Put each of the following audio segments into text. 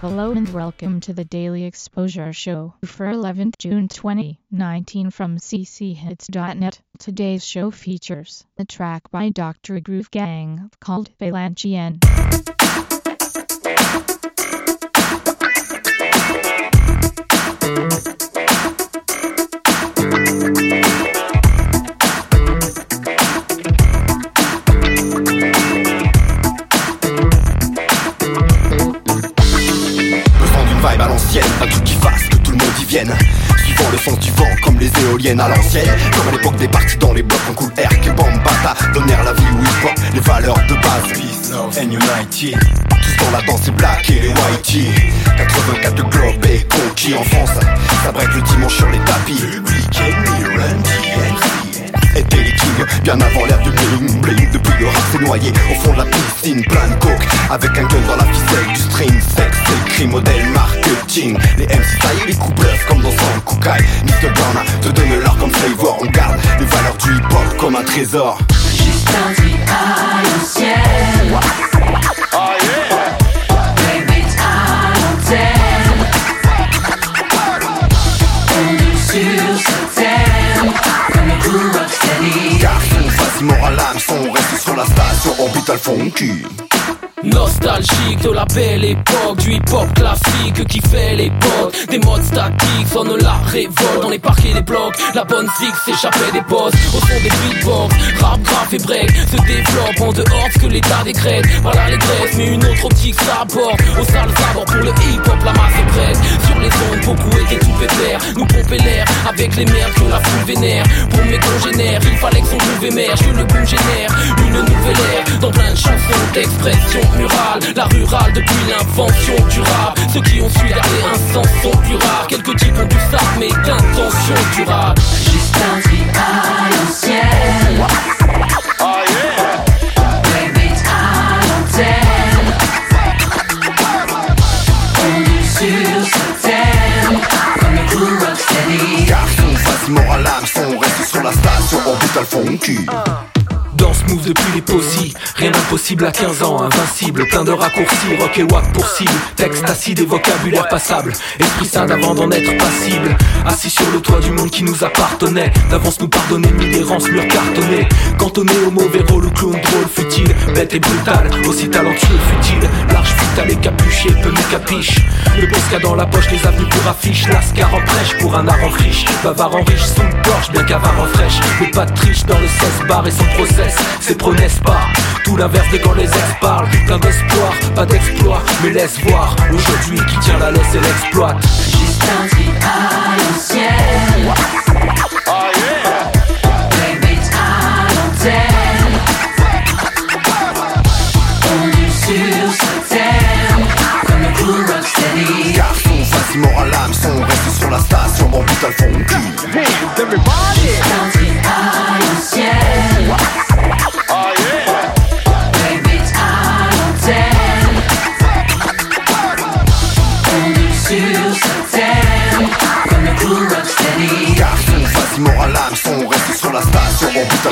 Hello and welcome to the Daily Exposure Show for 11th June 2019 from cchits.net. Today's show features a track by Dr. Groove Gang called Balanchian. Suivant le sens du vent, comme les éoliennes à l'ancienne. Comme à l'époque des parties dans les blocs en cool air Que bambata, donnèrent la vie où hip hop Les valeurs de base, peace, love and unity Tous dans la danse, c'est black et les whitey 84 de globe et conquis en France. Ça break le dimanche sur les tapis. Public Enemy, Run DMC étaient les kings Bien avant l'ère au fond de la piscine Plein de coke avec un gun dans la ficelle Du string sex c'est modèle marketing. Les MC taillent les coups comme dans son Kukai Mr. Ghana te donne l'art comme flavor. On garde les valeurs du hip hop comme un trésor. Juste un à Comme le coup Rocksteady Garçon, vas-y moral son On reste sur la station orbital funky. Nostalgique de la belle époque du hip-hop classique qui fait l'époque Des modes statiques sonnent la révolte dans les parquets des blocs. La bonne fixe s'échappait des postes au son des beatbox Rap, graph et break se développe en dehors de ce que l'état décrète. Par l'allégresse mais une autre optique s'aborde. Au sales abords pour le hip-hop la masse est prête. Sur les ondes beaucoup étaient Nous pomper l'air avec les merdes que la foule vénère. Pour mes congénères il fallait que son groove émerge Que le boom génère une nouvelle ère Dans plein de chansons d'expression murale. La rurale depuis l'invention du rap. Ceux qui ont su garder un sens sont plus rares. Quelques types ont du sac mais d'intention durable. Juste un à l'ancienne Garçon, vas-y moral son On reste sur la station orbital funky Danse move depuis les posies, rien d'impossible à 15 ans, invincible, plein de raccourcis, rock et wack pour cible, texte acide et vocabulaire passable, esprit sain d'avant d'en être passible, assis sur le toit du monde qui nous appartenait, d'avance nous pardonner mille errances, murs cartonnés, cantonné au mauvais rôle ou clown drôle, futile, bête et brutal, aussi talentueux, futile, large, vital et capuché, peu me capiche, le posca dans la poche, les avenues pour affiche, lascar en prêche pour un art en friche, bavard en riche, son Porsche, bien qu'avare en fraîche, mais pas de triche dans le 16 bar et son c'est prenez pas, tout l'inverse de quand les ex parlent, plein d'espoir, pas d'exploit, mais laisse voir, aujourd'hui qui tient la laisse et l'exploite. You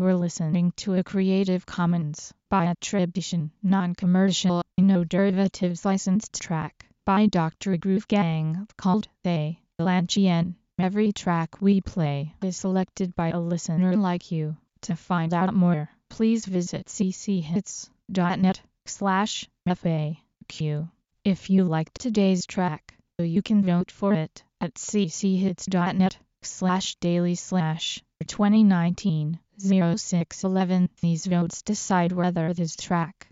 were listening to a Creative Commons by attribution, non-commercial, no derivatives licensed track by Dr. Groove Gang called They Lanchian. Every track we play is selected by a listener like you. To find out more, please visit cchits.net slash FAQ. If you liked today's track, you can vote for it at cchits.net slash daily slash 2019 0611. These votes decide whether this track